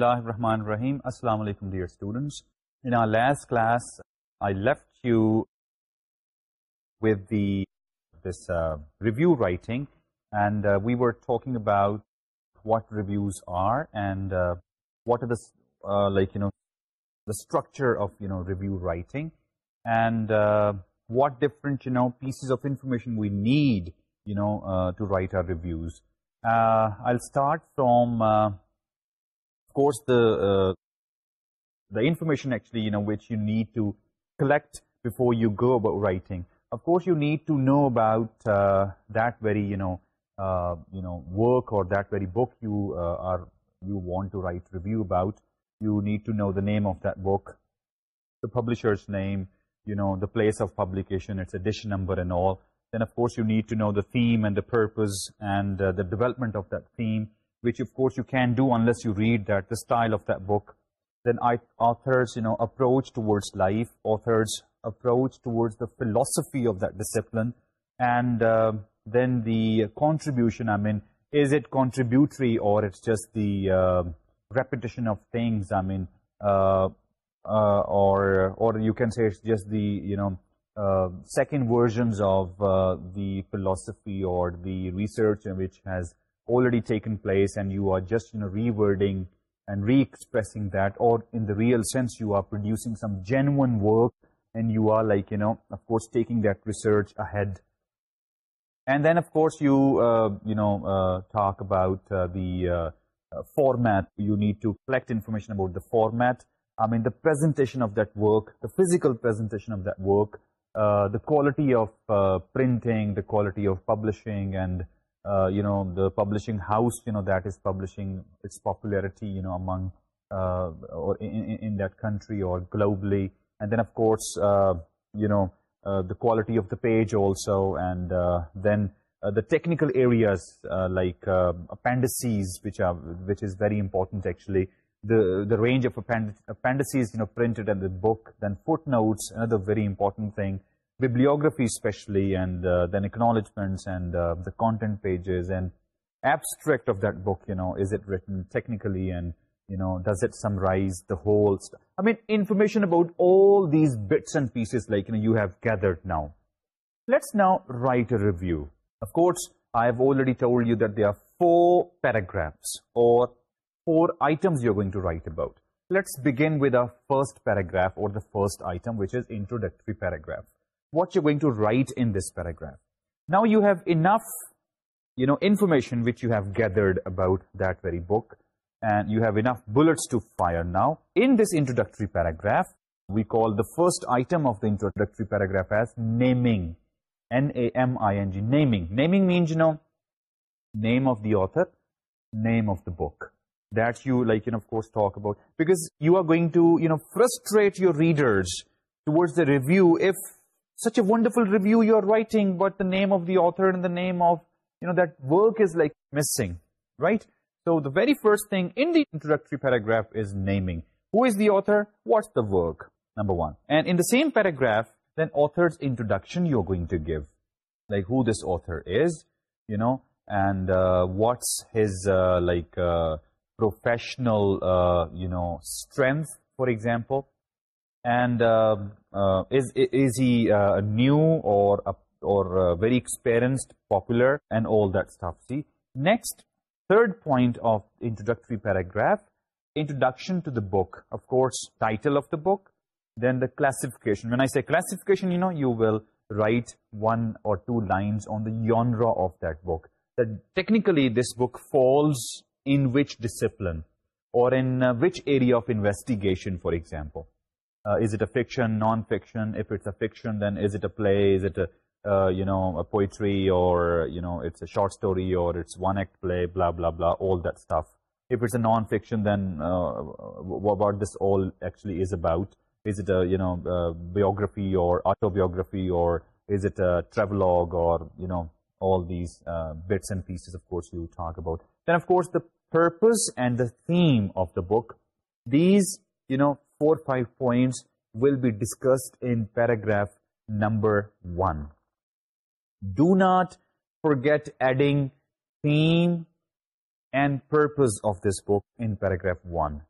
اللہ الرحمن الرحیم السلام علیکم dear students in our last class I left you with the this review writing and we were talking about what reviews are and what are the like you know the structure of you know review writing and what different you know pieces of information we need you know to write our reviews I start from of course the uh, the information actually you know which you need to collect before you go about writing. Of course you need to know about uh, that very you know uh, you know work or that very book you are you want to write review about. You need to know the name of that book the publisher's name you know the place of publication its edition number and all. Then of course you need to know the theme and the purpose and the development of that theme which of course you can do unless you read that, the style of that book. Then authors, you know, approach towards life, authors approach towards the philosophy of that discipline. And um, then the contribution, I mean, is it contributory or it's just the um, repetition of things, I mean, uh, uh, or, or you can say it's just the, you know, uh, second versions of the philosophy or the research which has already taken place and you are just you know rewording and re-expressing that or in the real sense you are producing some genuine work and you are like you know of course taking that research ahead. And then of course you uh, you know uh, talk about uh, the uh, uh, format. You need to collect information about the format. I mean the presentation of that work the physical presentation of that work uh, the quality of printing the quality of publishing and uh, you know, the publishing house, you know, that is publishing its popularity, you know, among uh, or in, that country or globally. And then, of course, uh, you know, uh, the quality of the page also. And uh, then the technical areas like appendices, which, are, which is very important, actually. The, the range of append appendices, you know, printed in the book. Then footnotes, another very important thing bibliography especially and uh, then acknowledgements and uh, the content pages and abstract of that book, you know, is it written technically and, you know, does it summarize the whole stuff? I mean, information about all these bits and pieces like, you know, you have gathered now. Let's now write a review. Of course, I have already told you that there are four paragraphs or four items you're going to write about. Let's begin with our first paragraph or the first item, which is introductory paragraph what you're going to write in this paragraph. Now you have enough you know, information which you have gathered about that very book, and you have enough bullets to fire now. In this introductory paragraph, we call the first item of the introductory paragraph as naming, N-A-M-I-N-G, naming. Naming means, you know, name of the author, name of the book. That you, like, can of course, talk about. Because you are going to, you know, frustrate your readers towards the review if such a wonderful review you're writing, but the name of the author and the name of, you know, that work is like missing, right? So the very first thing in the introductory paragraph is naming. Who is the author? What's the work? Number one. And in the same paragraph, then author's introduction you're going to give. Like who this author is, you know, and uh, what's his, uh, like, uh, professional, uh, you know, strength, for example and uh, uh, is is he uh, new or or uh, very experienced popular and all that stuff? See next third point of introductory paragraph introduction to the book. Of course title of the book then the classification. When i say classification you know you will write one or two lines on the genre of that book. That technically this book falls in which discipline or in which area of investigation for example. Uh, is it a fiction non fiction if it's a fiction then is it a play? Is it a uh, you know a poetry or you know it's a short story or it's one act play blah blah blah all that stuff. If it's a non fiction then uh, what about this all actually is about? Is it a you know biography or autobiography or is it a travelogue or you know all these bits and pieces of course you talk about? Then of course the purpose and the theme of the book these you know four five points will be discussed in paragraph number one. Do not forget adding theme and purpose of this book in paragraph one.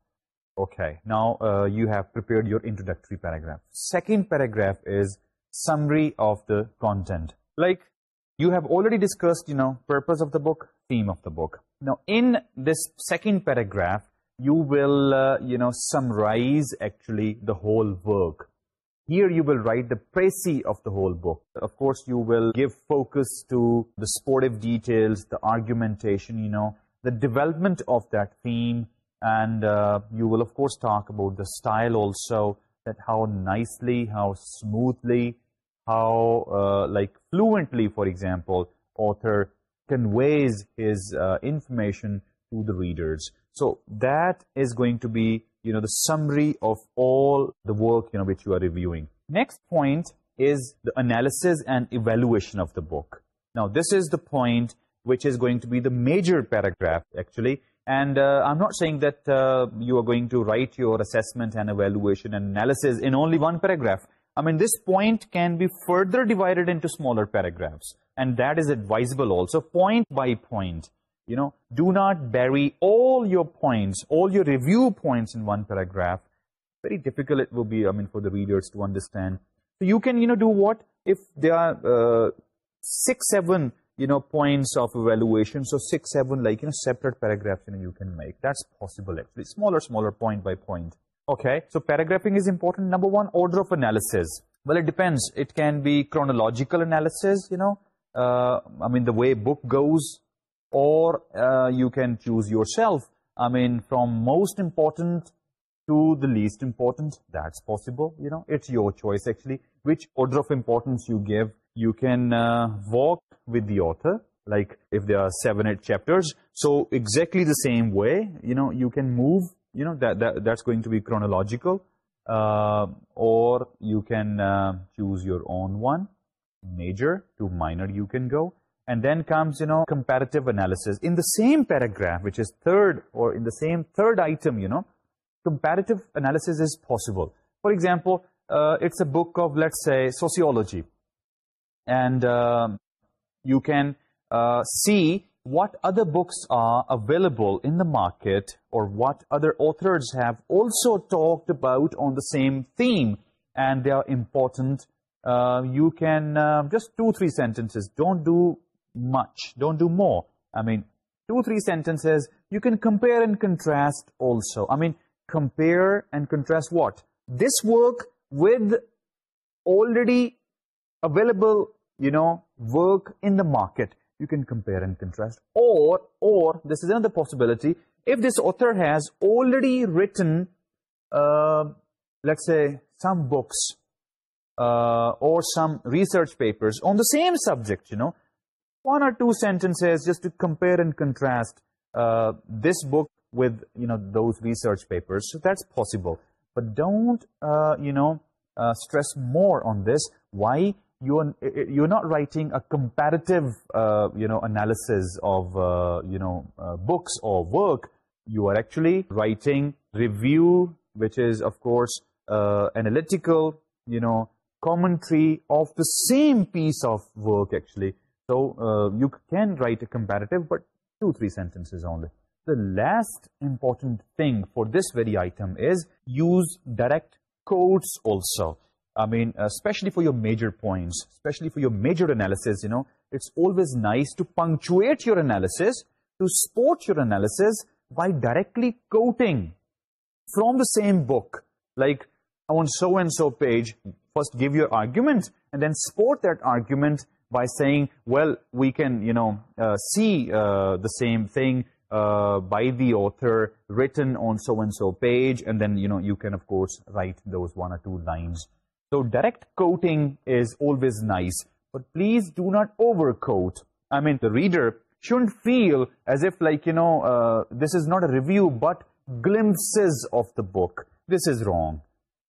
Okay, now uh, you have prepared your introductory paragraph. Second paragraph is summary of the content. Like, you have already discussed, you know, purpose of the book, theme of the book. Now, in this second paragraph, you will, uh, you know, summarize actually the whole work. Here you will write the précis of the whole book. Of course, you will give focus to the sportive details, the argumentation, you know, the development of that theme. And uh, you will, of course, talk about the style also, that how nicely, how smoothly, how, uh, like, fluently, for example, author conveys his information to the readers. So that is going to be, you know, the summary of all the work, you know, which you are reviewing. Next point is the analysis and evaluation of the book. Now, this is the point which is going to be the major paragraph, actually. And uh, I'm not saying that uh, you are going to write your assessment and evaluation and analysis in only one paragraph. I mean, this point can be further divided into smaller paragraphs. And that is advisable also, point by point you know do not bury all your points all your review points in one paragraph. Very difficult it will be i mean for the readers to understand. So you can you know do what? If there are uh, six seven you know points of evaluation so six seven like you know separate paragraphs you know you can make. That's possible actually. Smaller smaller point by point. Okay? So paragraphing is important. Number one order of analysis. Well it depends. It can be chronological analysis you know uh, i mean the way book goes or uh, you can choose yourself. I mean, from most important to the least important, that's possible. You know, it's your choice actually. Which order of importance you give, you can uh, walk with the author. Like if there are seven, eight chapters. So exactly the same way, you know, you can move. You know, that, that that's going to be chronological. Uh, or you can choose your own one. Major to minor you can go. And then comes, you know, comparative analysis. In the same paragraph, which is third, or in the same third item, you know, comparative analysis is possible. For example, uh, it's a book of, let's say, sociology. And um, you can uh, see what other books are available in the market or what other authors have also talked about on the same theme. And they are important. Uh, you can, just two, three sentences, don't do much. Don't do more. I mean, two, three sentences. You can compare and contrast also. I mean, compare and contrast what? This work with already available, you know, work in the market. You can compare and contrast. Or, or, this is another possibility, if this author has already written, uh, let's say, some books, uh, or some research papers on the same subject, you know one or two sentences just to compare and contrast uh, this book with, you know, those research papers. That's possible. But don't, uh, you know, uh, stress more on this. Why? You're, you're not writing a comparative, you know, analysis of, you know, books or work. You are actually writing review, which is, of course, analytical, you know, commentary of the same piece of work, actually. So uh, you can write a comparative, but two, three sentences only. The last important thing for this very item is use direct quotes also. I mean, especially for your major points, especially for your major analysis, you know, it's always nice to punctuate your analysis, to support your analysis by directly quoting from the same book. Like, on so-and-so page, first give your argument and then support that argument by saying, well, we can, you know, uh, see uh, the same thing uh, by the author written on so-and-so page, and then, you know, you can, of course, write those one or two lines. So direct quoting is always nice, but please do not overquote. I mean, the reader shouldn't feel as if, like, you know, this is not a review, but glimpses of the book. This is wrong.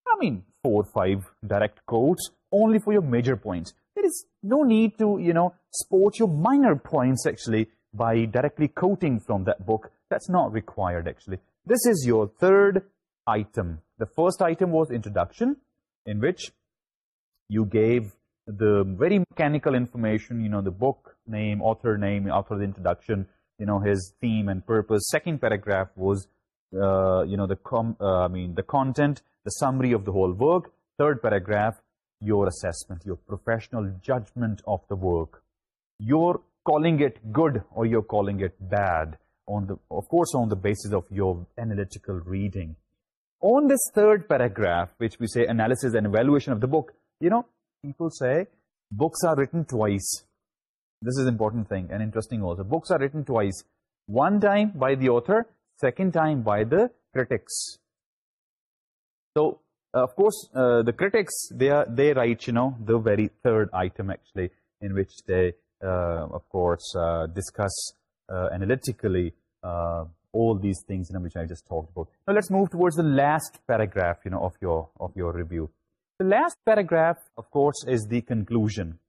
I mean, four or five direct quotes only for your major points there is no need to, you know, support your minor points actually by directly quoting from that book. That's not required actually. This is your third item. The first item was introduction in which you gave the very mechanical information, you know, the book name, author name, author's introduction, you know, his theme and purpose. Second paragraph was, uh, you know, the com uh, I mean, the content, the summary of the whole work. Third paragraph your assessment, your professional judgment of the work. You're calling it good or you're calling it bad, of course on the basis of your analytical reading. On this third paragraph, which we say analysis and evaluation of the book, you know, people say books are written twice. This is an important thing and interesting also. Books are written twice. One time by the author, second time by the critics. So, uh, of course, uh, the critics, they, are, they write, you know, the very third item actually in which they, uh, of course, uh, discuss uh, analytically uh, all these things you know, which I just talked about. Now let's move towards the last paragraph, you know, of your, of your review. The last paragraph, of course, is the conclusion.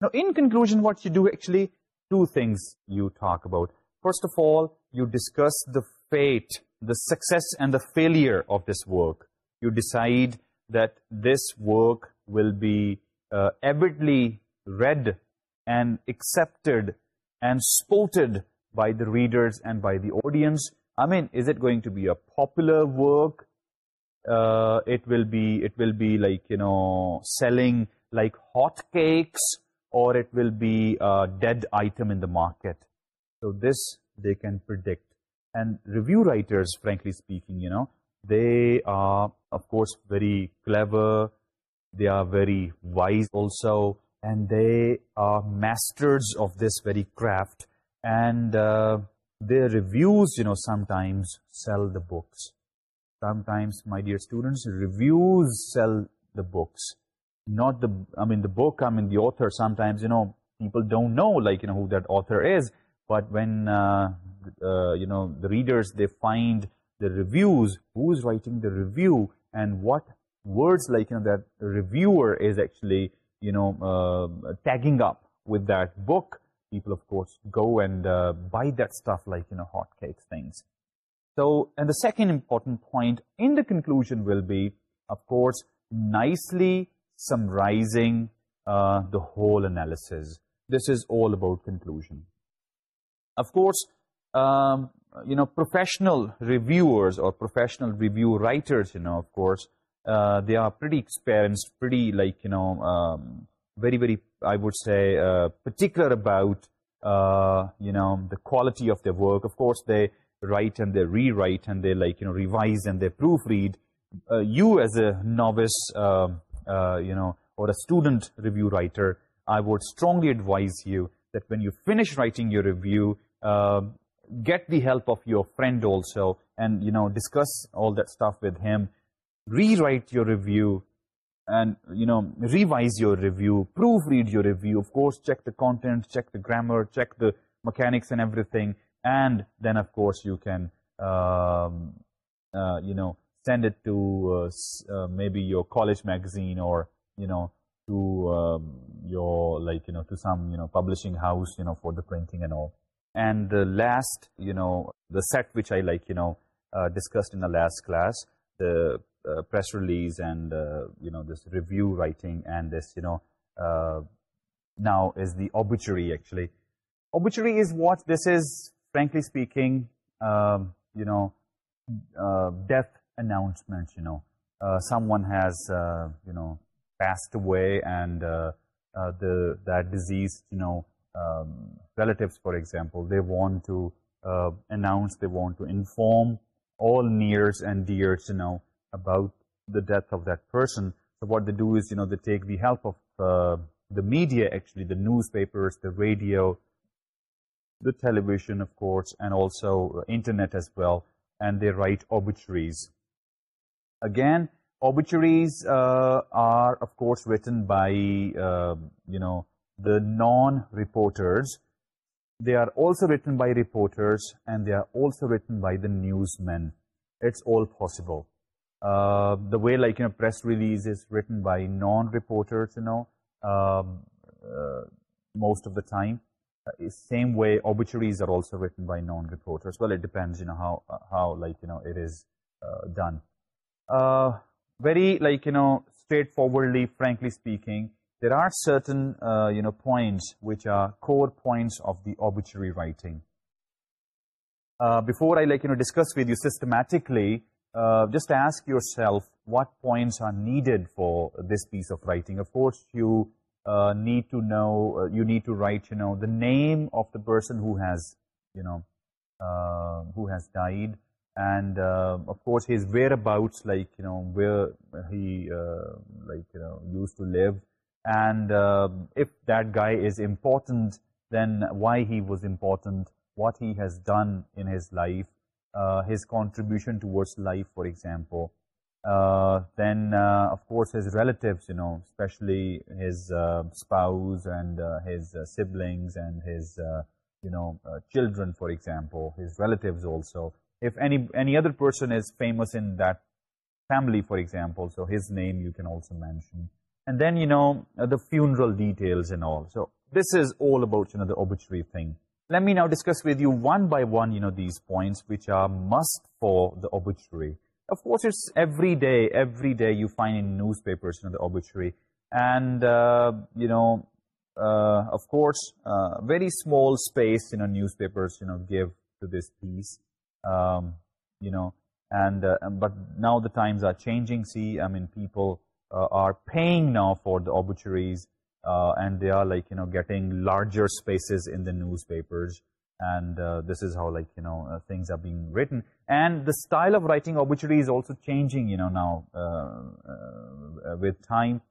Now in conclusion, what you do actually, two things you talk about. First of all, you discuss the fate, the success and the failure of this work you decide that this work will be uh, avidly read and accepted and supported by the readers and by the audience. I mean, is it going to be a popular work? Uh, it will be it will be like, you know, selling like hot cakes or it will be a dead item in the market. So this they can predict. And review writers, frankly speaking, you know, they are of course very clever. They are very wise also. And they are masters of this very craft. And uh, their reviews you know sometimes sell the books. Sometimes my dear students reviews sell the books. Not the i mean the book i mean the author. Sometimes you know people don't know like you know who that author is. But when uh, uh, you know the readers they find the reviews, who's writing the review and what words like, you know, that reviewer is actually, you know, uh, tagging up with that book. People, of course, go and uh, buy that stuff like, you know, hotcakes things. So, and the second important point in the conclusion will be, of course, nicely summarizing uh, the whole analysis. This is all about conclusion. Of course, um, you know, professional reviewers or professional review writers, you know, of course, uh, they are pretty experienced, pretty like, you know, um, very, very, I would say, uh, particular about, uh, you know, the quality of their work. Of course, they write and they rewrite and they like, you know, revise and they proofread. You as a novice, um, you know, or a student review writer, I would strongly advise you that when you finish writing your review, um, get the help of your friend also and, you know, discuss all that stuff with him. Rewrite your review and, you know, revise your review. Proofread your review. Of course, check the content, check the grammar, check the mechanics and everything. And then, of course, you can, um, uh, you know, send it to uh, uh, maybe your college magazine or, you know, to um, your, like, you know, to some, you know, publishing house, you know, for the printing and all. And the last, you know, the set which I like, you know, uh, discussed in the last class, the uh, press release and, uh, you know, this review writing and this, you know, now is the obituary actually. Obituary is what this is, frankly speaking, um, you know, death announcements, you know. Someone has, you know, passed away and the that disease, you know, um, relatives, for example, they want to uh, announce, they want to inform all nears and dears, you know, about the death of that person. So what they do is, you know, they take the help of uh, the media, actually, the newspapers, the radio, the television, of course, and also uh, internet as well, and they write obituaries. Again, obituaries are, of course, written by, you know, the non-reporters. They are also written by reporters and they are also written by the newsmen. It's all possible. Uh, the way like, you know, press release is written by non-reporters, you know, um, uh, most of the time. Uh, same way obituaries are also written by non-reporters. Well, it depends, you know, how, uh, how like, you know, it is uh, done. very like, you know, straightforwardly, frankly speaking, there are certain, uh, you know, points which are core points of the obituary writing. Uh, before I, like, you know, discuss with you systematically, uh, just ask yourself what points are needed for this piece of writing. Of course, you uh, need to know, uh, you need to write, you know, the name of the person who has, you know, uh, who has died. And, of course, his whereabouts, like, you know, where he, like, you know, used to live and uh, if that guy is important then why he was important what he has done in his life uh, his contribution towards life for example uh, then of course his relatives you know especially his spouse and his siblings and his you know children for example his relatives also. If any any other person is famous in that family for example so his name you can also mention and then you know uh, the funeral details and all. So this is all about you know the obituary thing. Let me now discuss with you one by one you know these points which are must for the obituary. Of course it's every day every day you find in newspapers you know the obituary. And uh, you know uh, of course very small space you know newspapers you know give to this piece um, you know. And but now the times are changing see i mean people uh, are paying now for the obituaries uh, and they are like you know getting larger spaces in the newspapers. And uh, this is how like you know things are being written. And the style of writing obituary is also changing you know now with time.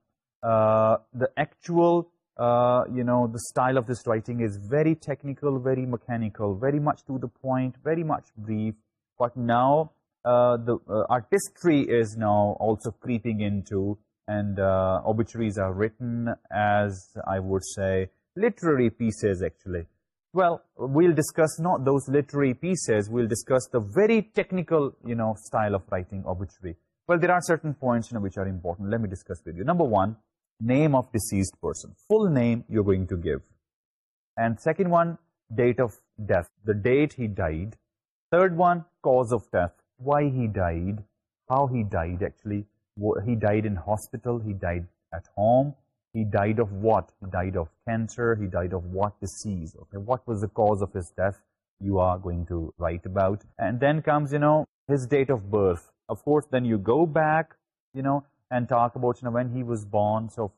The actual you know the style of this writing is very technical very mechanical very much to the point very much brief. But now the artistry is now also creeping into and uh, obituaries are written as, I would say, literary pieces actually. Well, we'll discuss not those literary pieces, we'll discuss the very technical, you know, style of writing obituary. Well, there are certain points, which are important. Let me discuss with you. Number one, name of deceased person. Full name you're going to give. And second one, date of death. The date he died. Third one, cause of death. Why he died. How he died, actually he died in hospital, he died at home, he died of what? He died of cancer, he died of what disease, okay? What was the cause of his death you are going to write about? And then comes, you know, his date of birth. Of course, then you go back, you know, and talk about, you know, when he was born, so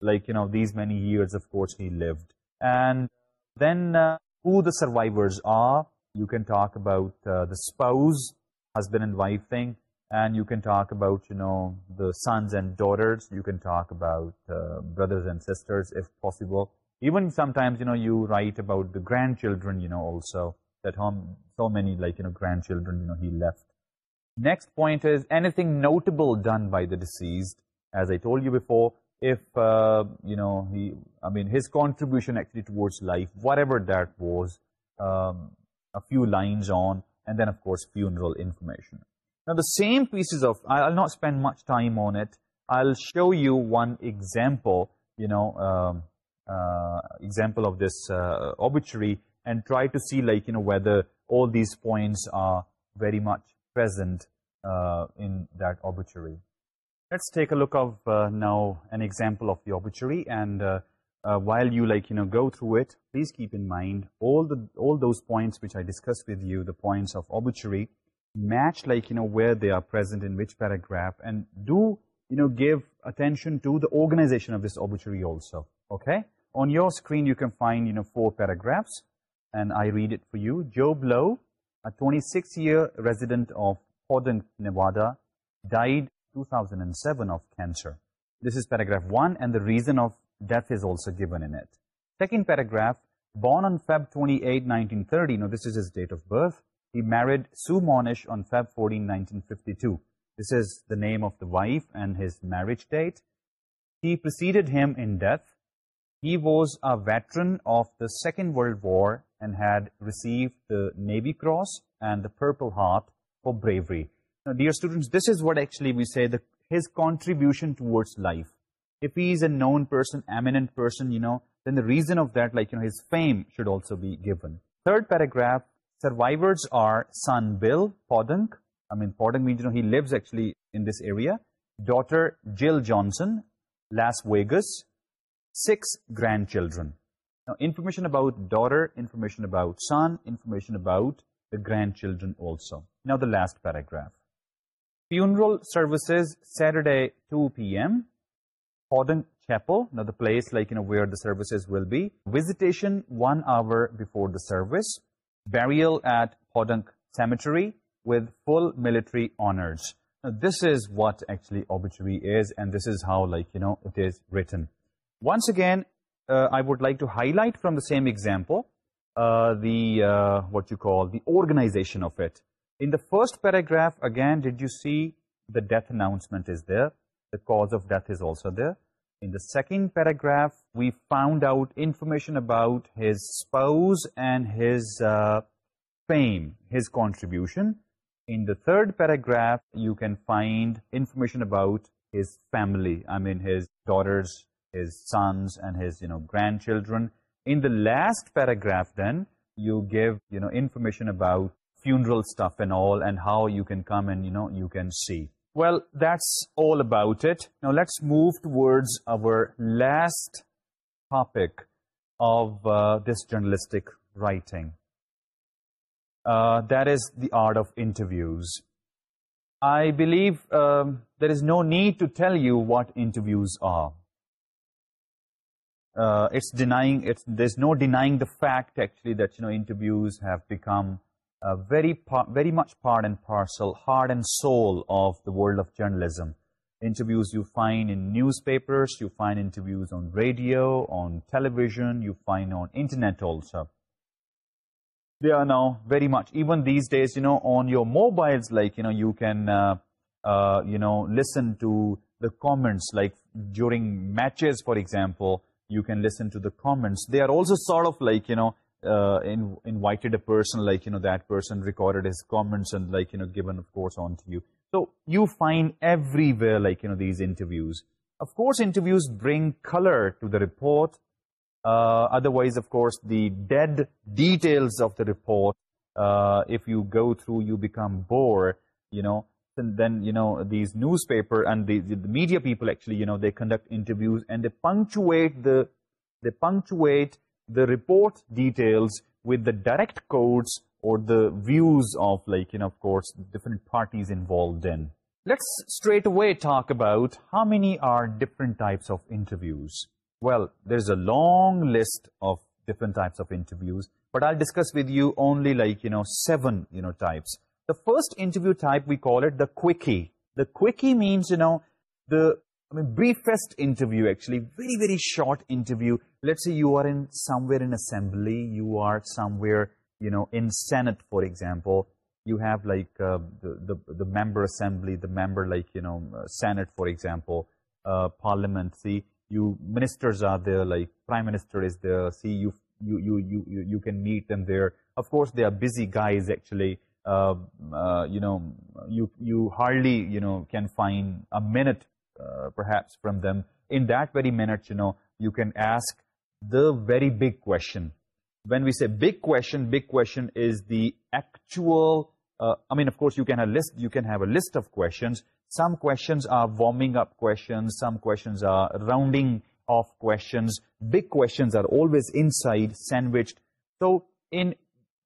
like, you know, these many years, of course, he lived. And then uh, who the survivors are, you can talk about uh, the spouse, husband and wife thing, and you can talk about, you know, the sons and daughters. You can talk about uh, brothers and sisters, if possible. Even sometimes, you know, you write about the grandchildren, you know, also. That so many, like, you know, grandchildren, you know, he left. Next point is, anything notable done by the deceased? As I told you before, if, uh, you know, he, I mean, his contribution actually towards life, whatever that was, um, a few lines on, and then, of course, funeral information. Now the same pieces of, I'll not spend much time on it. I'll show you one example, you know, um, uh, example of this uh, obituary and try to see like, you know, whether all these points are very much present uh, in that obituary. Let's take a look of uh, now an example of the obituary and uh, uh, while you like, you know, go through it, please keep in mind all the all those points which I discussed with you, the points of obituary, match like you know where they are present in which paragraph and do you know give attention to the organization of this obituary also okay? On your screen you can find you know four paragraphs and i read it for you. Joe blow a 26 year resident of podunk nevada died 2007 of cancer. This is paragraph one and the reason of death is also given in it. Second paragraph born on feb 28 1930 you know this is his date of birth. He married Sue Monish on Feb 14, 1952. This is the name of the wife and his marriage date. He preceded him in death. He was a veteran of the Second World War and had received the Navy Cross and the Purple Heart for bravery. Now, dear students, this is what actually we say, the, his contribution towards life. If he is a known person, eminent person, you know, then the reason of that, like, you know, his fame should also be given. Third paragraph Survivors are son Bill Podunk. I mean, Podunk means, you know, he lives actually in this area. Daughter Jill Johnson, Las Vegas, six grandchildren. Now, information about daughter, information about son, information about the grandchildren also. Now, the last paragraph. Funeral services, Saturday, 2 p.m. Podunk Chapel, now the place like, you know, where the services will be. Visitation, one hour before the service burial at Podunk Cemetery with full military honors. This is what actually obituary is and this is how like, you know, it is written. Once again, uh, I would like to highlight from the same example uh, the, uh, what you call, the organization of it. In the first paragraph, again, did you see the death announcement is there? The cause of death is also there. In the second paragraph, we found out information about his spouse and his uh, fame, his contribution. In the third paragraph, you can find information about his family, I mean his daughters, his sons, and his, you know, grandchildren. In the last paragraph, then, you give, you know, information about funeral stuff and all and how you can come and, you know, you can see. Well, that's all about it. Now let's move towards our last topic of uh, this journalistic writing. Uh, that is the art of interviews. I believe um, there is no need to tell you what interviews are. Uh, it's denying, there's no denying the fact actually that you know interviews have become very, very much part and parcel, heart and soul of the world of journalism. Interviews you find in newspapers, you find interviews on radio, on television, you find on internet also. They are now very much, even these days, you know, on your mobiles, like, you know, you can, uh, uh, you know, listen to the comments, like during matches, for example, you can listen to the comments. They are also sort of like, you know, uh, invited a person like, you know, that person recorded his comments and like, you know, given, of course, on to you. So you find everywhere, like, you know, these interviews. Of course, interviews bring color to the report. Uh, otherwise, of course, the dead details of the report, uh, if you go through, you become bored, you know. And then, you know, these newspaper and the media people actually, you know, they conduct interviews and they punctuate the, they punctuate the report details with the direct codes or the views of like, you know, of course, different parties involved in. Let's straight away talk about how many are different types of interviews. Well, there's a long list of different types of interviews, but I'll discuss with you only like, you know, seven, you know, types. The first interview type, we call it the quickie. The quickie means, you know, the I mean, briefest interview actually, very, very short interview. Let's say you are in somewhere in assembly, you are somewhere, you know, in Senate, for example. You have like uh, the, the, member assembly, the member like, you know, uh, Senate, for example, uh, parliament, see, you ministers are there, like prime minister is there, see, you, you, you, you, you can meet them there. Of course, they are busy guys actually. You know, you, you hardly, you know, can find a minute uh, perhaps from them. In that very minute, you know, you can ask the very big question. When we say big question, big question is the actual, uh, I mean, of course, you can, have a list, you can have a list of questions. Some questions are warming up questions. Some questions are rounding off questions. Big questions are always inside, sandwiched. So in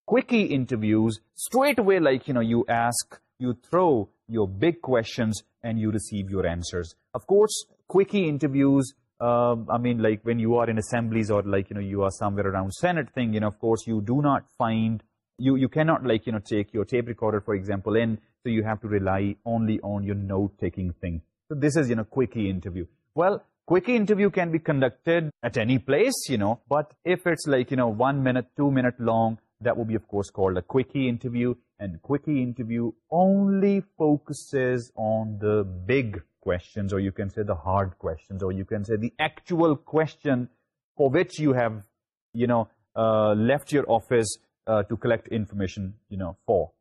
quickie interviews, straight away, like, you know, you ask, you throw your big questions and you receive your answers. Of course, quickie interviews, uh, I mean, like when you are in assemblies or like, you know, you are somewhere around Senate thing, you know, of course, you do not find, you, you cannot like, you know, take your tape recorder, for example, And so you have to rely only on your note-taking thing. So this is, you know, quickie interview. Well, quickie interview can be conducted at any place, you know, but if it's like, you know, one minute, two minute long, that will be, of course, called a quickie interview and quickie interview only focuses on the big questions or you can say the hard questions or you can say the actual question for which you have you know uh, left your office uh, to collect information you know for.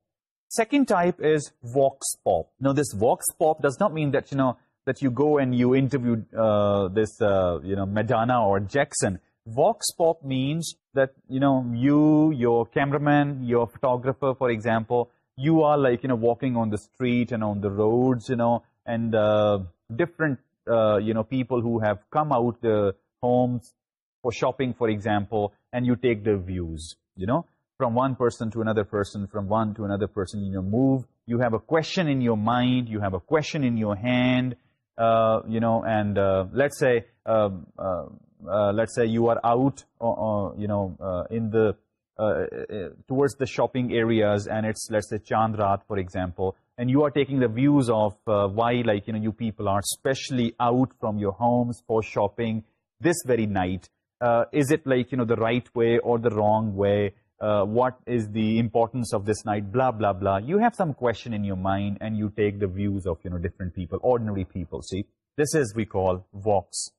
Second type is vox pop. Now this vox pop does not mean that you know that you go and you interview uh, this you know Madonna or Jackson. Vox pop means that, you know, you, your cameraman, your photographer, for example, you are like, you know, walking on the street and on the roads, you know, and uh, different, uh, you know, people who have come out the homes for shopping, for example, and you take their views, you know, from one person to another person, from one to another person, you know, move. You have a question in your mind, you have a question in your hand, uh, you know, and let's say, um, uh, let's say you are out uh, uh, you know in the towards the shopping areas and it's let's say Chand Raat for example and you are taking the views of why like you know you people are especially out from your homes for shopping this very night. Is it like you know the right way or the wrong way? What is the importance of this night? Blah blah blah. You have some question in your mind and you take the views of you know different people ordinary people. See this is we call vox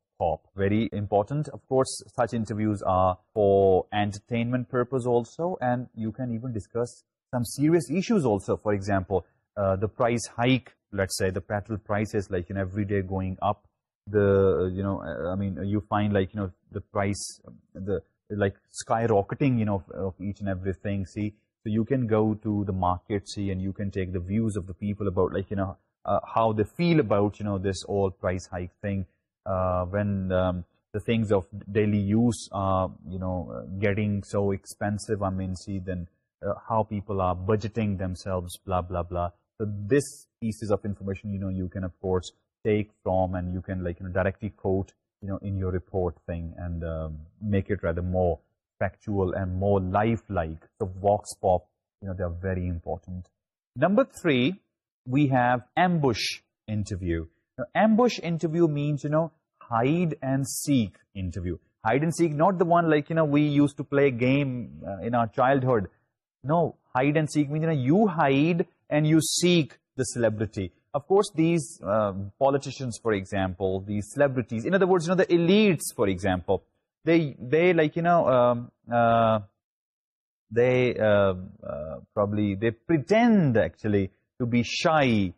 very important. Of course, such interviews are for entertainment purpose also, and you can even discuss some serious issues also. For example, uh, the price hike, let's say the petrol prices like in you know, every day going up. The, you know, uh, I mean, you find like, you know, the price, the like skyrocketing, you know, of, of each and everything. See, so you can go to the market, see, and you can take the views of the people about like, you know, uh, how they feel about, you know, this all price hike thing. Uh, when um, the things of daily use are, you know, getting so expensive, I mean, see then uh, how people are budgeting themselves, blah, blah, blah. So this pieces of information, you know, you can, of course, take from and you can, like, you know, directly quote, you know, in your report thing and um, make it rather more factual and more lifelike. The Vox Pop, you know, they're very important. Number three, we have ambush interview. Ambush interview means, you know, hide and seek interview. Hide and seek, not the one like, you know, we used to play a game uh, in our childhood. No, hide and seek means, you know, you hide and you seek the celebrity. Of course, these um, politicians, for example, these celebrities, in other words, you know, the elites, for example, they, they like, you know, um, uh, they um, uh, probably, they pretend actually to be shy,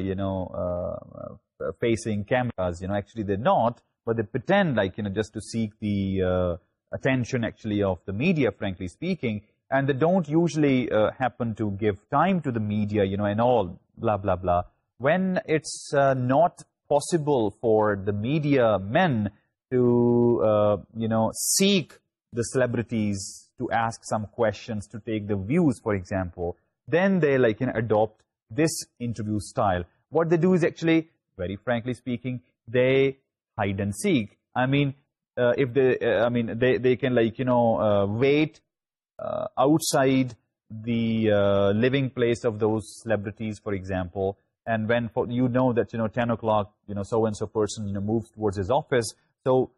you know, uh, facing cameras, you know, actually they're not, but they pretend like, you know, just to seek the uh, attention actually of the media, frankly speaking, and they don't usually uh, happen to give time to the media, you know, and all, blah, blah, blah. When it's not possible for the media men to, you know, seek the celebrities to ask some questions, to take the views, for example, then they, like, you know, adopt this interview style. What they do is actually very frankly speaking, they hide and seek. I mean uh, if they uh, i mean they they can like you know uh, wait uh, outside the uh, living place of those celebrities for example and when for, you know that you know 10 o'clock you know so and so person you know moves towards his office so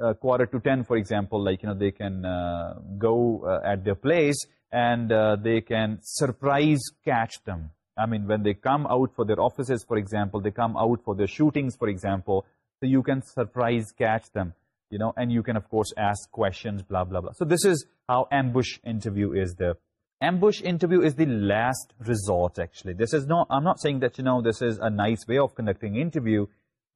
uh, quarter to 10 for example like you know they can uh, go uh, at their place and uh, they can surprise catch them I mean, when they come out for their offices, for example, they come out for their shootings, for example, so you can surprise catch them, you know, and you can, of course, ask questions, blah, blah, blah. So this is how ambush interview is there. Ambush interview is the last resort, actually. This is not, I'm not saying that, you know, this is a nice way of conducting interview,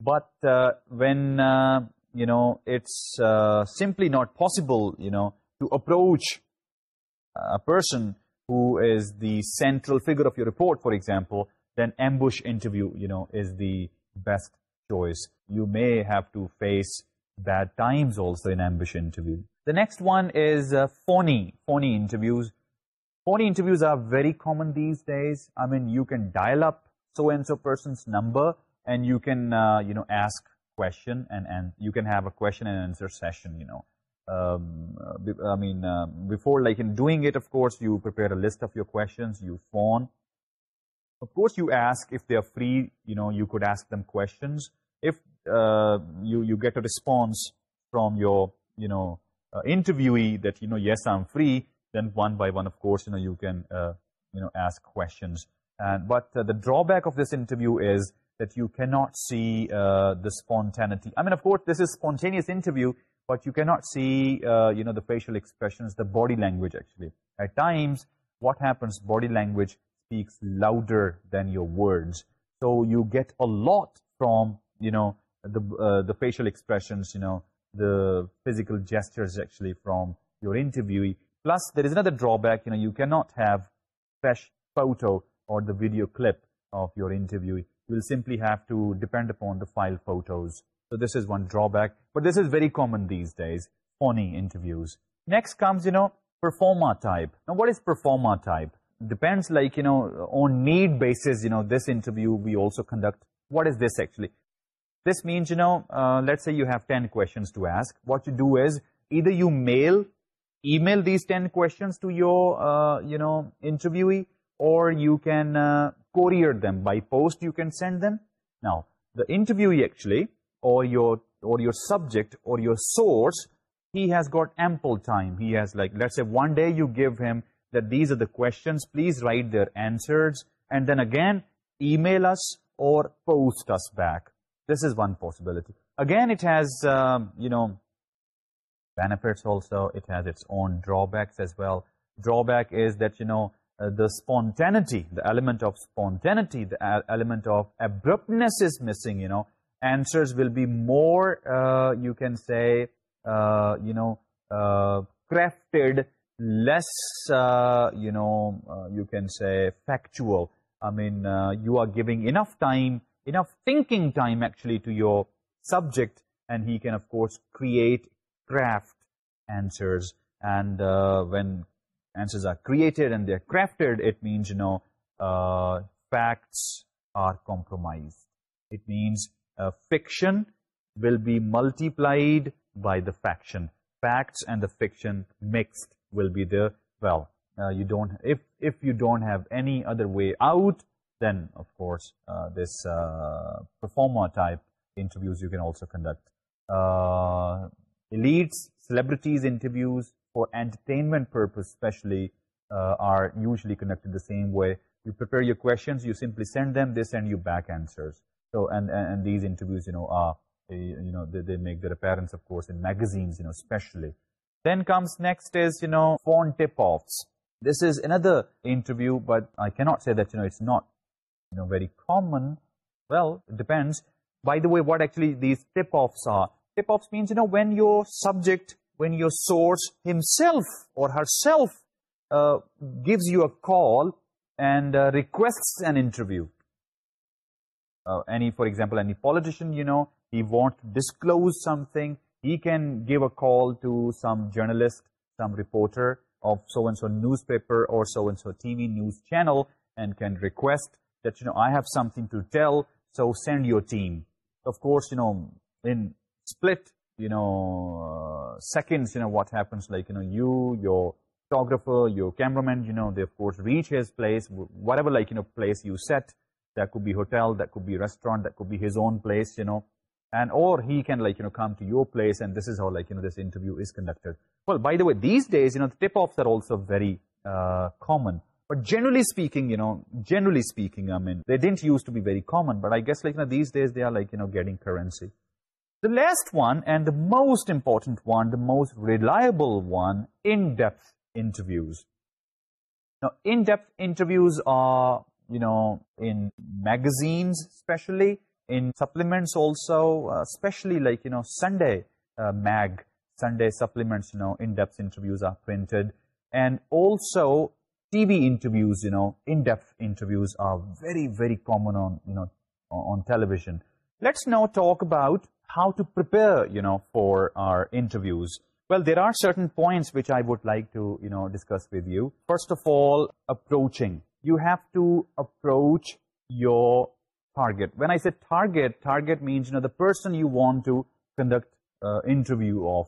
but uh, when, uh, you know, it's uh, simply not possible, you know, to approach a person who is the central figure of your report, for example, then ambush interview, you know, is the best choice. You may have to face bad times also in ambush interview. The next one is uh, phony, phony interviews. Phony interviews are very common these days. I mean, you can dial up so-and-so person's number and you can, uh, you know, ask question and, and you can have a question and answer session, you know. Um, uh, I mean, uh, before like in doing it, of course, you prepare a list of your questions, you phone. Of course, you ask if they are free, you know, you could ask them questions. If uh, you, you get a response from your, you know, uh, interviewee that, you know, yes, I'm free, then one by one, of course, you know, you can, uh, you know, ask questions. And, but uh, the drawback of this interview is that you cannot see the spontaneity. I mean, of course, this is spontaneous interview, but you cannot see, uh, you know, the facial expressions, the body language actually. At times, what happens, body language speaks louder than your words. So you get a lot from, you know, the, uh, the facial expressions, you know, the physical gestures actually from your interviewee. Plus, there is another drawback, you know, you cannot have fresh photo or the video clip of your interviewee. You will simply have to depend upon the file photos so this is one drawback. But this is very common these days, phony interviews. Next comes, you know, performer type. Now what is performer type? Depends like, you know, on need basis, you know, this interview we also conduct. What is this actually? This means, you know, uh, let's say you have 10 questions to ask. What you do is either you mail, email these 10 questions to your, uh, you know, interviewee or you can uh, courier them by post, you can send them. Now, the interviewee actually or your or your subject or your source, he has got ample time. He has like, let's say one day you give him that these are the questions, please write their answers. And then again, email us or post us back. This is one possibility. Again, it has, um, you know, benefits also. It has its own drawbacks as well. Drawback is that, you know, uh, the spontaneity, the element of spontaneity, the uh, element of abruptness is missing, you know answers will be more, uh, you can say, uh, you know, uh, crafted, less, uh, you know, uh, you can say factual. I mean, uh, you are giving enough time, enough thinking time actually to your subject, and he can, of course, create, craft answers. And when answers are created and they're crafted, it means, you know, facts are compromised. It means fiction will be multiplied by the faction. Facts and the fiction mixed will be there. Well, uh, you don't if, if you don't have any other way out, then, of course, uh, this uh, performer type interviews you can also conduct. Elites, celebrities interviews for entertainment purpose especially are usually conducted the same way. You prepare your questions, you simply send them, they send you back answers so and, and these interviews you know are eh, you know they, make their appearance of course in magazines you know especially. Then comes next is you know phone tip-offs. This is another interview but I cannot say that you know it's not you know very common. Well it depends. By the way what actually these tip-offs are. Tip-offs means you know when your subject when your source himself or herself uh, gives you a call and uh, requests an interview. Uh, any, for example, any politician, you know, he won't disclose something, he can give a call to some journalist, some reporter of so-and-so newspaper or so-and-so TV news channel and can request that, you know, I have something to tell, so send your team. Of course, you know, in split, you know, uh, seconds, you know, what happens, like, you know, you, your photographer, your cameraman, you know, they, of course, reach his place, whatever, like, you know, place you set, that could be hotel, that could be restaurant, that could be his own place, you know, and or he can like, you know, come to your place and this is how like, you know, this interview is conducted. Well, by the way, these days, you know, the tip-offs are also very uh, common. But generally speaking, you know, generally speaking, I mean, they didn't used to be very common, but I guess like, you know, these days they are like, you know, getting currency. The last one and the most important one, the most reliable one, in-depth interviews. Now, in-depth interviews are you know, in magazines especially, in supplements also, uh, especially like, you know, Sunday uh, mag, Sunday supplements, you know, in-depth interviews are printed. And also TV interviews, you know, in-depth interviews are very, very common on, you know, on television. Let's now talk about how to prepare, you know, for our interviews. Well, there are certain points which I would like to, you know, discuss with you. First of all, approaching you have to approach your target. When I say target, target means, you know, the person you want to conduct uh, interview of.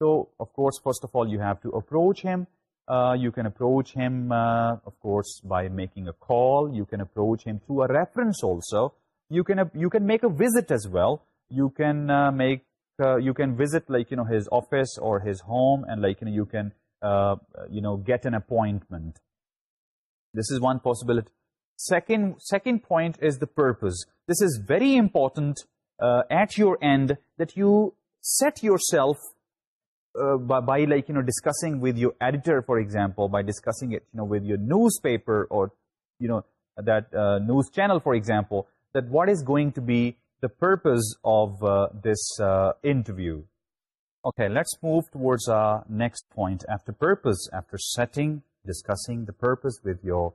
So, of course, first of all, you have to approach him. Uh, you can approach him, uh, of course, by making a call. You can approach him through a reference also. You can, you can make a visit as well. You can uh, make, you can visit, like, you know, his office or his home and, like, you can, you know, get an appointment. This is one possibility. Second, second point is the purpose. This is very important uh, at your end that you set yourself uh, by, by like, you know, discussing with your editor, for example, by discussing it, you know, with your newspaper or, you know, that uh, news channel, for example, that what is going to be the purpose of this interview. Okay, let's move towards our next point. After purpose, after setting discussing the purpose with your,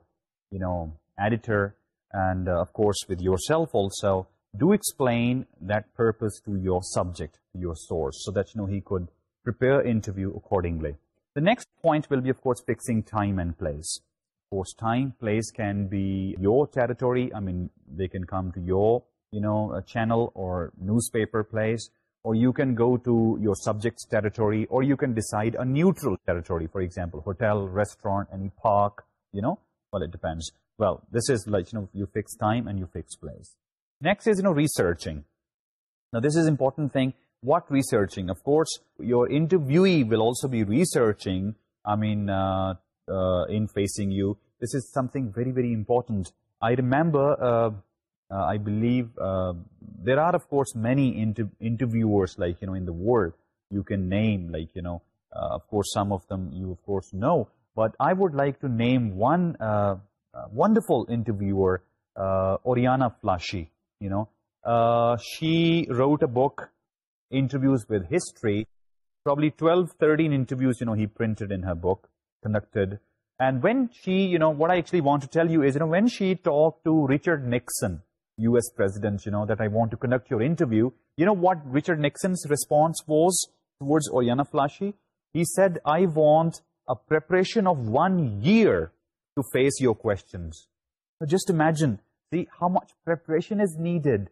you know, editor and, uh, of course, with yourself also, do explain that purpose to your subject, your source, so that, you know, he could prepare interview accordingly. The next point will be, of course, fixing time and place. Of course, time, place can be your territory. I mean, they can come to your, you know, uh, channel or newspaper place or you can go to your subject's territory, or you can decide a neutral territory, for example, hotel, restaurant, any park, you know, well, it depends. Well, this is like, you know, you fix time and you fix place. Next is, you know, researching. Now, this is important thing. What researching? Of course, your interviewee will also be researching, I mean, uh, uh, in facing you. This is something very, very important. I remember uh, I believe uh, there are, of course, many interviewers, like, you know, in the world you can name, like, you know, uh, of course, some of them you, of course, know. But I would like to name one uh, wonderful interviewer, Oriana Fallaci, you know. She wrote a book, Interviews with History, probably 12, 13 interviews, you know, he printed in her book, conducted. And when she, you know, what I actually want to tell you is, you know, when she talked to Richard Nixon, US president, you know, that I want to conduct your interview. You know what Richard Nixon's response was towards Oriana Fallaci? He said, I want a preparation of one year to face your questions. Just imagine, see, how much preparation is needed.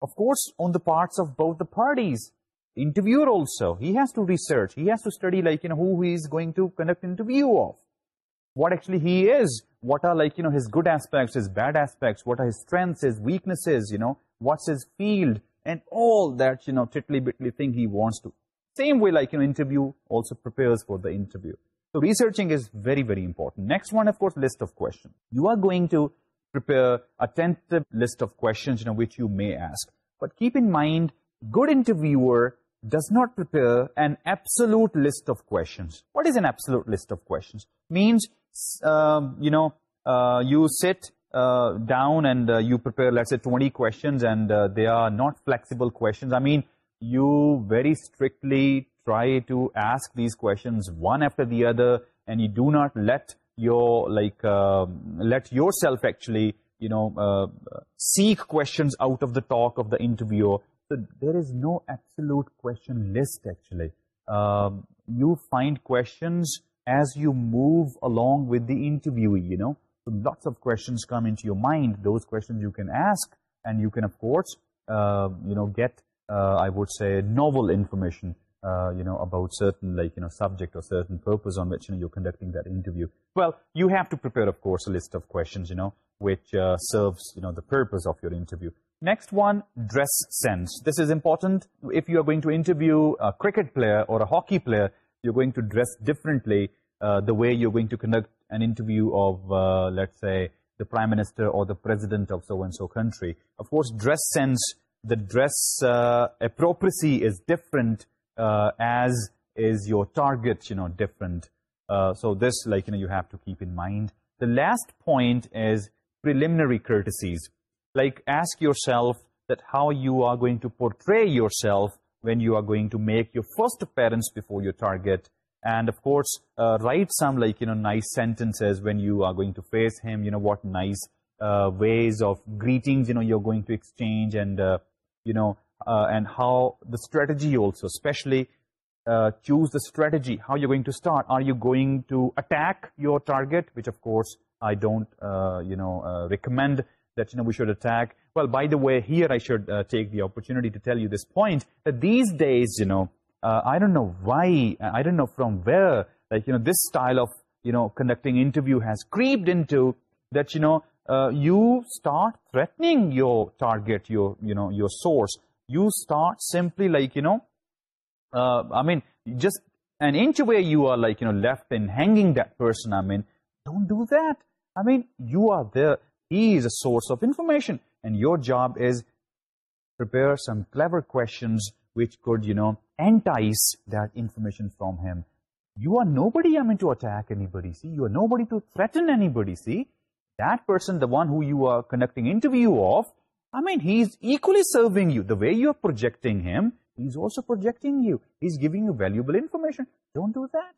Of course, on the parts of both the parties. Interviewer also, he has to research. He has to study, like, you know, who he is going to conduct interview of. What actually he is, what are like, you know, his good aspects, his bad aspects, what are his strengths, his weaknesses, you know, what's his field, and all that, you know, tiddly-bitly thing he wants to. Same way like, you know, interview also prepares for the interview. So researching is very, very important. Next one, of course, list of questions. You are going to prepare a tentative list of questions, you know, which you may ask. But keep in mind, good interviewer does not prepare an absolute list of questions. What is an absolute list of questions? Means um, you know, uh, you sit uh, down and uh, you prepare let's say 20 questions and they are not flexible questions. I mean you very strictly try to ask these questions one after the other and you do not let your like um, let yourself actually you know seek questions out of the talk of the interviewer. There is no absolute question list actually. Um, you find questions as you move along with the interviewee, you know. Lots of questions come into your mind. Those questions you can ask and you can, of course, uh, you know, get, uh, I would say, novel information, uh, you know, about certain, like, you know, subject or certain purpose on which, you're conducting that interview. Well, you have to prepare, of course, a list of questions, you know, which serves, you know, the purpose of your interview. Next one, dress sense. This is important. If you are going to interview a cricket player or a hockey player, you're going to dress differently uh, the way you're going to conduct an interview of, uh, let's say, the prime minister or the president of so-and-so country. Of course, dress sense, the dress uh, appropriacy is different as is your target, you know, different. So this, like, you know, you have to keep in mind. The last point is preliminary courtesies. Like, ask yourself that how you are going to portray yourself when you are going to make your first appearance before your target. And of course, uh, write some like, you know, nice sentences when you are going to face him, you know, what nice uh, ways of greetings, you know, you're going to exchange and, uh, you know, and how the strategy also, especially choose the strategy, how you're going to start. Are you going to attack your target, which of course I don't, you know, recommend that, you know, we should attack. Well, by the way, here I should uh, take the opportunity to tell you this point, that these days, you know, uh, I don't know why, I don't know from where, like, you know, this style of, you know, conducting interview has creeped into that, you know, uh, you start threatening your target, your, you know, your source. You start simply like, you know, uh, I mean, just an inch away you are like, you know, left in hanging that person. I mean, don't do that. I mean, you are there. He is a source of information and your job is prepare some clever questions which could, you know, entice that information from him. You are nobody, I mean, to attack anybody, see? You are nobody to threaten anybody, see? That person, the one who you are conducting interview of, I mean, he's equally serving you. The way you are projecting him, he's also projecting you. He's giving you valuable information. Don't do that.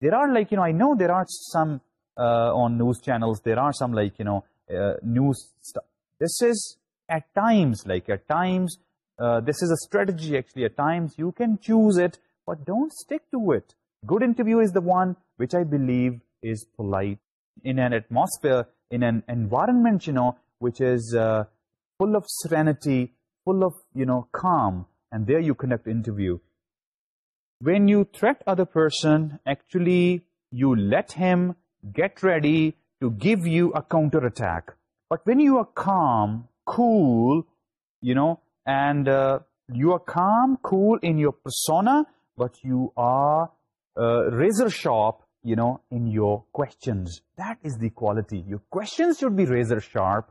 There are, like, you know, I know there are some uh, on news channels, there are some, like, you know, uh, news stuff this is at times like at times uh, this is a strategy actually. At times you can choose it but don't stick to it. Good interview is the one which i believe is polite in an atmosphere in an environment you know which is uh, full of serenity full of you know calm and there you conduct interview. When you threat other person actually you let him get ready to give you a counter attack. But when you are calm, cool, you know, and uh, you are calm, cool in your persona, but you are uh, razor sharp, you know, in your questions. That is the quality. Your questions should be razor sharp.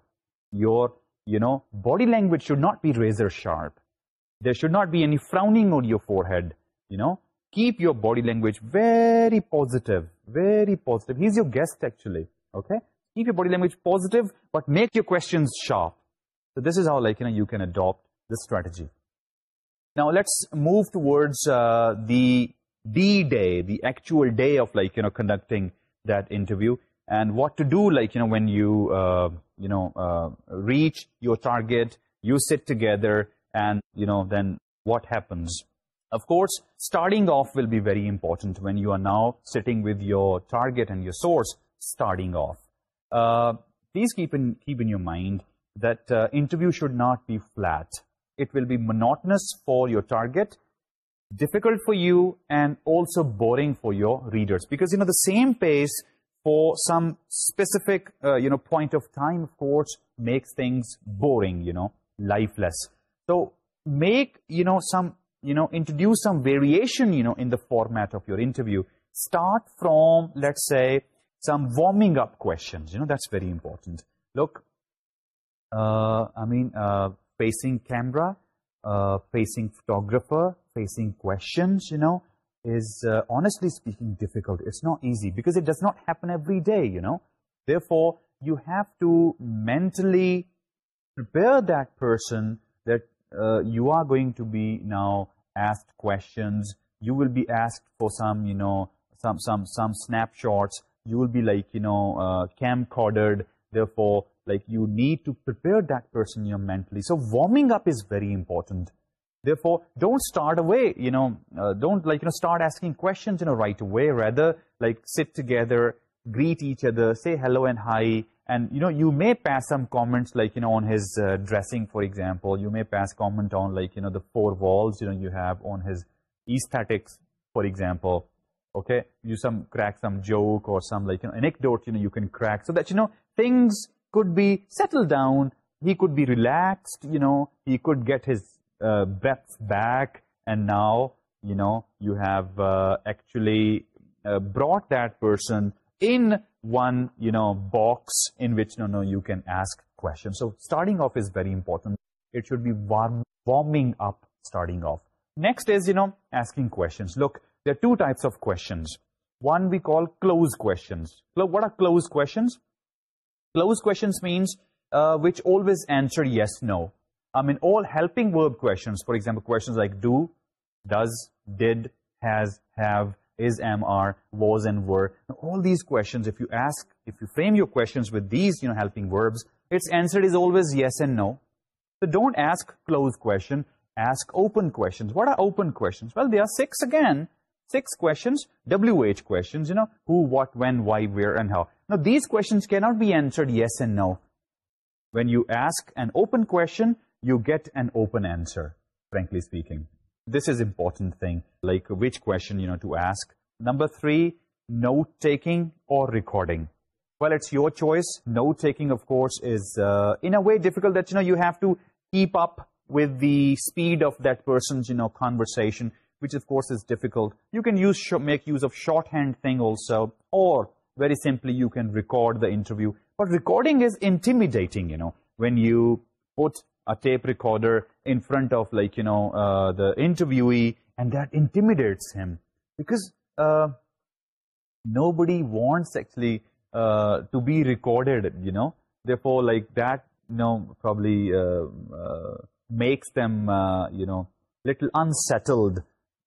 Your, you know, body language should not be razor sharp. There should not be any frowning on your forehead, you know. Keep your body language very positive, very positive. He's your guest, actually, okay? keep your body language positive, but make your questions sharp. So this is how like, you know, you can adopt this strategy. Now let's move towards uh, the D day, the actual day of like, you know, conducting that interview and what to do like, you know, when you, uh, you know, uh, reach your target, you sit together and, you know, then what happens? Of course, starting off will be very important when you are now sitting with your target and your source starting off. Uh, please keep in keep in your mind that uh, interview should not be flat. It will be monotonous for your target difficult for you and also boring for your readers. Because you know the same pace for some specific uh, you know point of time of course makes things boring you know lifeless. So make you know some you know introduce some variation you know in the format of your interview. Start from let's say some warming up questions. You know, that's very important. Look, uh, I mean, uh, facing camera, uh, facing photographer, facing questions, you know, is honestly speaking difficult. It's not easy because it does not happen every day, you know. Therefore, you have to mentally prepare that person that you are going to be now asked questions. You will be asked for some, you know, some, some, some snapshots, you will be like, you know, uh, camcorded. Therefore, like you need to prepare that person you know, mentally. So warming up is very important. Therefore, don't start away, you know, uh, don't like, you know, start asking questions, you know, right away. Rather, like sit together, greet each other, say hello and hi. And, you know, you may pass some comments like, you know, on his uh, dressing, for example. You may pass comment on like, you know, the four walls, you know, you have on his aesthetics, for example okay? You some crack some joke or some like you know anecdote you know you can crack so that you know things could be settled down. He could be relaxed you know he could get his uh, breath back. And now you know you have uh, actually uh, brought that person in one you know box in which no no you can ask questions. So starting off is very important. It should be warm warming up starting off. Next is you know asking questions. Look there are two types of questions. One we call closed questions. What are closed questions? Closed questions means uh, which always answer yes, no. I mean, all helping verb questions, for example, questions like do, does, did, has, have, is, am, are, was, and were. Now, all these questions, if you ask, if you frame your questions with these, you know, helping verbs, its answer is always yes and no. So don't ask closed question, ask open questions. What are open questions? Well, there are six again. Six questions, WH questions, you know, who, what, when, why, where and how. Now these questions cannot be answered yes and no. When you ask an open question, you get an open answer, frankly speaking. This is important thing, like which question, you know, to ask. Number three, note-taking or recording. Well, it's your choice. Note-taking, of course, is uh, in a way difficult that, you know, you have to keep up with the speed of that person's, you know, conversation which of course is difficult. You can use make use of shorthand thing also, or very simply you can record the interview. But recording is intimidating, you know, when you put a tape recorder in front of like, you know, uh, the interviewee and that intimidates him because uh, nobody wants actually uh, to be recorded, you know. Therefore, like that, you know, probably uh, uh, makes them, uh, you know, little unsettled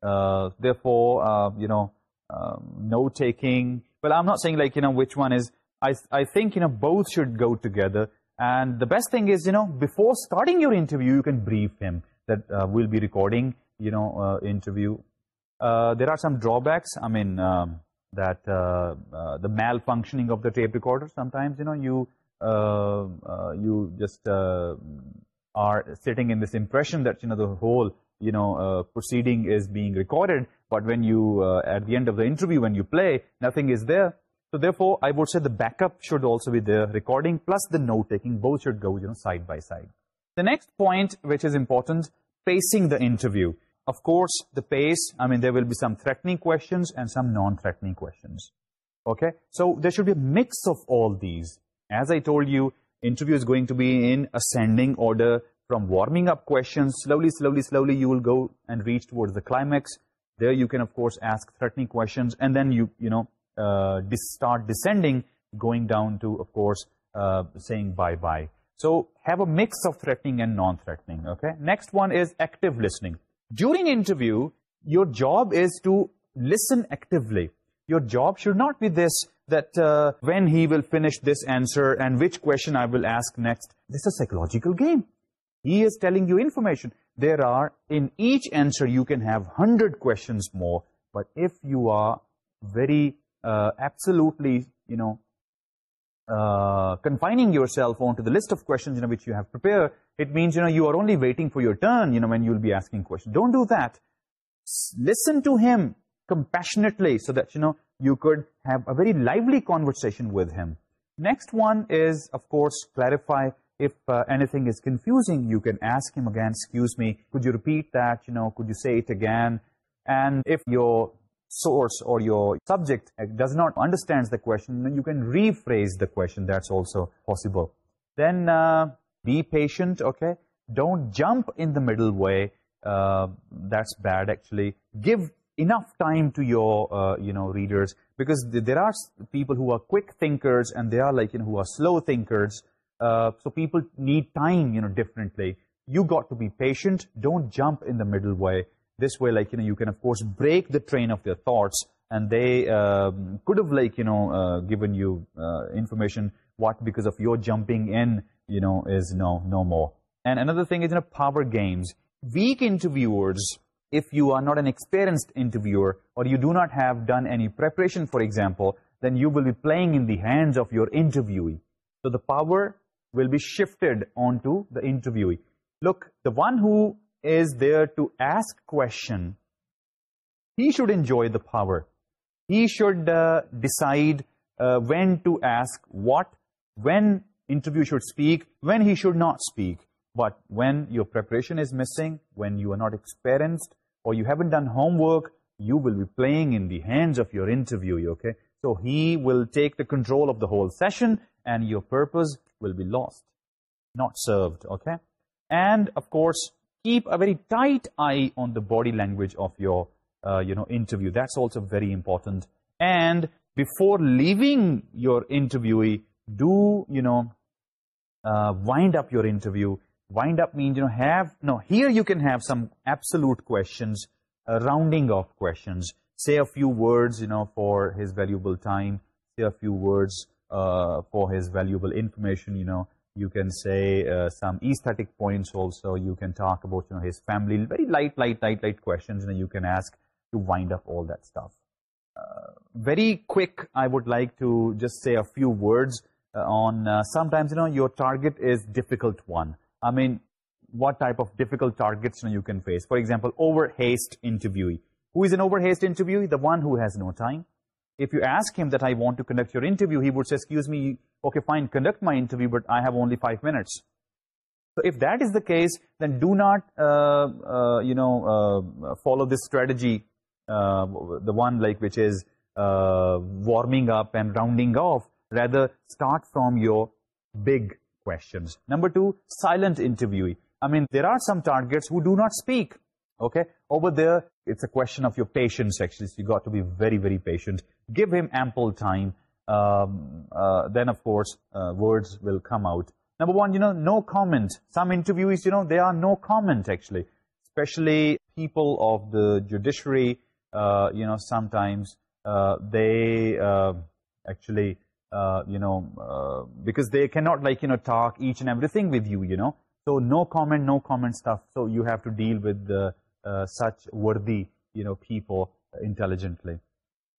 uh, therefore, um, you know, um, note-taking. Well, I'm not saying, like, you know, which one is. I, I think, you know, both should go together. And the best thing is, you know, before starting your interview, you can brief him that uh, we'll be recording, you know, uh, interview. There are some drawbacks. I mean, um, that the malfunctioning of the tape recorder. Sometimes, you know, you, you just are sitting in this impression that, you know, the whole... you know uh, proceeding is being recorded, but when you uh, at the end of the interview, when you play, nothing is there. So therefore, I would say the backup should also be there, recording plus the note-taking, both should go you know, side by side. The next point which is important, pacing the interview. Of course, the pace, I mean, there will be some threatening questions and some non-threatening questions. Okay, so there should be a mix of all these. As I told you, interview is going to be in ascending order from warming up questions, slowly, slowly, slowly, you will go and reach towards the climax. There you can, of course, ask threatening questions, and then you, you know, uh, start descending, going down to, of course, uh, saying bye-bye. So have a mix of threatening and non-threatening, okay? Next one is active listening. During interview, your job is to listen actively. Your job should not be this, that uh, when he will finish this answer and which question I will ask next. This is a psychological game. He is telling you information. There are in each answer you can have hundred questions more. But if you are very uh, absolutely, you know, uh, confining yourself onto the list of questions, you know, which you have prepared, it means, you know, you are only waiting for your turn, you know, when you'll be asking questions. Don't do that. Listen to him compassionately so that, you know, you could have a very lively conversation with him. Next one is, of course, clarify if uh, anything is confusing, you can ask him again, excuse me, could you repeat that? You know, could you say it again? And if your source or your subject uh, does not understand the question, then you can rephrase the question. That's also possible. Then uh, be patient, okay? Don't jump in the middle way. Uh, that's bad, actually. Give enough time to your uh, you know readers because there are people who are quick thinkers and they are like you know who are slow thinkers uh, so people need time you know differently. You got to be patient. Don't jump in the middle way. This way like you know you can of course break the train of their thoughts and they um, could have like you know uh, given you uh, information. What? Because of your jumping in you know is no no more. And another thing is in a power games. Weak interviewers if you are not an experienced interviewer or you do not have done any preparation for example then you will be playing in the hands of your interviewee. So the power will be shifted onto the interviewee. Look, the one who is there to ask question, he should enjoy the power. He should uh, decide uh, when to ask what, when interview should speak, when he should not speak. But when your preparation is missing, when you are not experienced, or you haven't done homework, you will be playing in the hands of your interviewee, okay? So he will take the control of the whole session, and your purpose will be lost, not served, okay? And, of course, keep a very tight eye on the body language of your, uh, you know, interview. That's also very important. And before leaving your interviewee, do, you know, uh, wind up your interview. Wind up means, you know, have, no, here you can have some absolute questions, uh, rounding off questions. Say a few words, you know, for his valuable time. Say a few words, uh, for his valuable information, you know. You can say uh, some aesthetic points also. You can talk about, you know, his family. Very light, light, light, light questions that you can ask to wind up all that stuff. Uh, very quick, I would like to just say a few words on sometimes, you know, your target is difficult one. I mean, what type of difficult targets you, you can face. For example, over-haste interviewee. Who is an over-haste interviewee? The one who has no time if you ask him that I want to conduct your interview, he would say, excuse me, okay, fine, conduct my interview, but I have only five minutes. So if that is the case, then do not, uh, uh, you know, uh, follow this strategy, uh, the one like which is uh, warming up and rounding off. Rather, start from your big questions. Number two, silent interviewee. I mean, there are some targets who do not speak. Okay, over there, it's a question of your patience, actually. So you got to be very, very patient. Give him ample time. Um, uh, then, of course, uh, words will come out. Number one, you know, no comment. Some interviewees, you know, there are no comment, actually. Especially people of the judiciary, uh, you know, sometimes they actually, you know, because they cannot, like, you know, talk each and everything with you, you know. So no comment, no comment stuff. So you have to deal with the... Uh, such worthy you know people intelligently.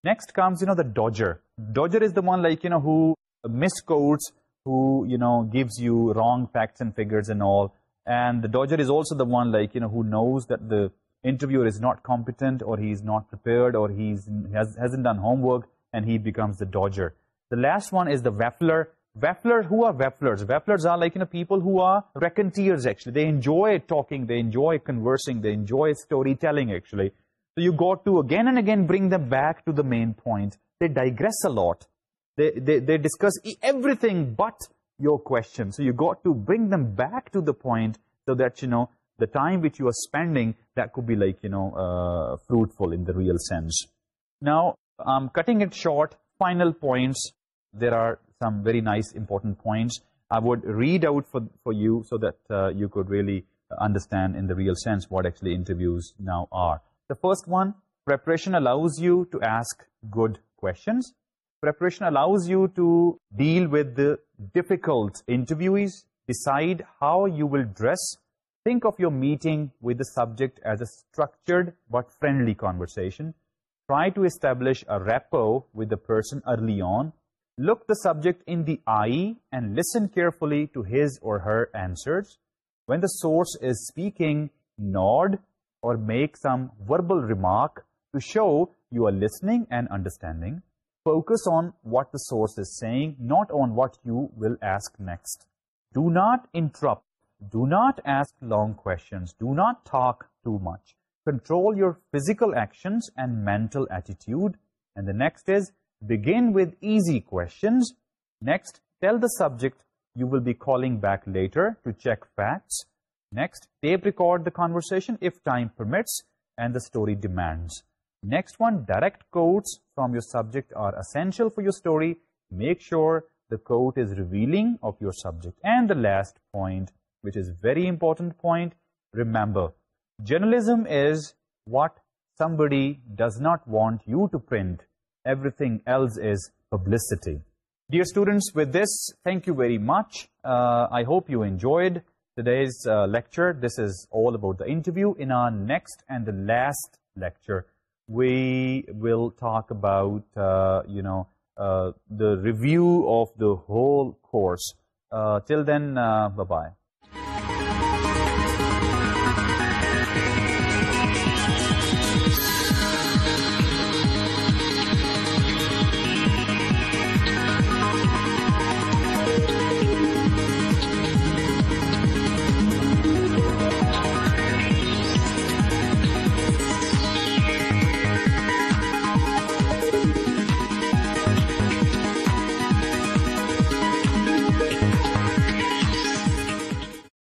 Next comes you know the dodger. Dodger is the one like you know who misquotes who you know gives you wrong facts and figures and all. And the dodger is also the one like you know who knows that the interviewer is not competent or he is not prepared or he's hasn't done homework and he becomes the dodger. The last one is the waffler Weffler, who are Wefflers? Wefflers are like, you know, people who are reconteers, actually. They enjoy talking, they enjoy conversing, they enjoy storytelling, actually. So you got to, again and again, bring them back to the main point. They digress a lot. They, they, discuss everything but your question. So you got to bring them back to the point so that, you know, the time which you are spending, that could be like, you know, uh, fruitful in the real sense. Now, I'm cutting it short. Final points. There are some very nice important points. I would read out for, for you so that uh, you could really understand in the real sense what actually interviews now are. The first one, preparation allows you to ask good questions. Preparation allows you to deal with the difficult interviewees, decide how you will dress. Think of your meeting with the subject as a structured but friendly conversation. Try to establish a rapport with the person early on look the subject in the eye and listen carefully to his or her answers. When the source is speaking, nod or make some verbal remark to show you are listening and understanding. Focus on what the source is saying, not on what you will ask next. Do not interrupt. Do not ask long questions. Do not talk too much. Control your physical actions and mental attitude. And the next is begin with easy questions. Next, tell the subject you will be calling back later to check facts. Next, tape record the conversation if time permits and the story demands. Next one, direct quotes from your subject are essential for your story. Make sure the quote is revealing of your subject. And the last point, which is very important point, remember, journalism is what somebody does not want you to print everything else is publicity. Dear students, with this, thank you very much. Uh, I hope you enjoyed today's uh, lecture. This is all about the interview. In our next and the last lecture, we will talk about, uh, you know, the review of the whole course. Till then, bye-bye.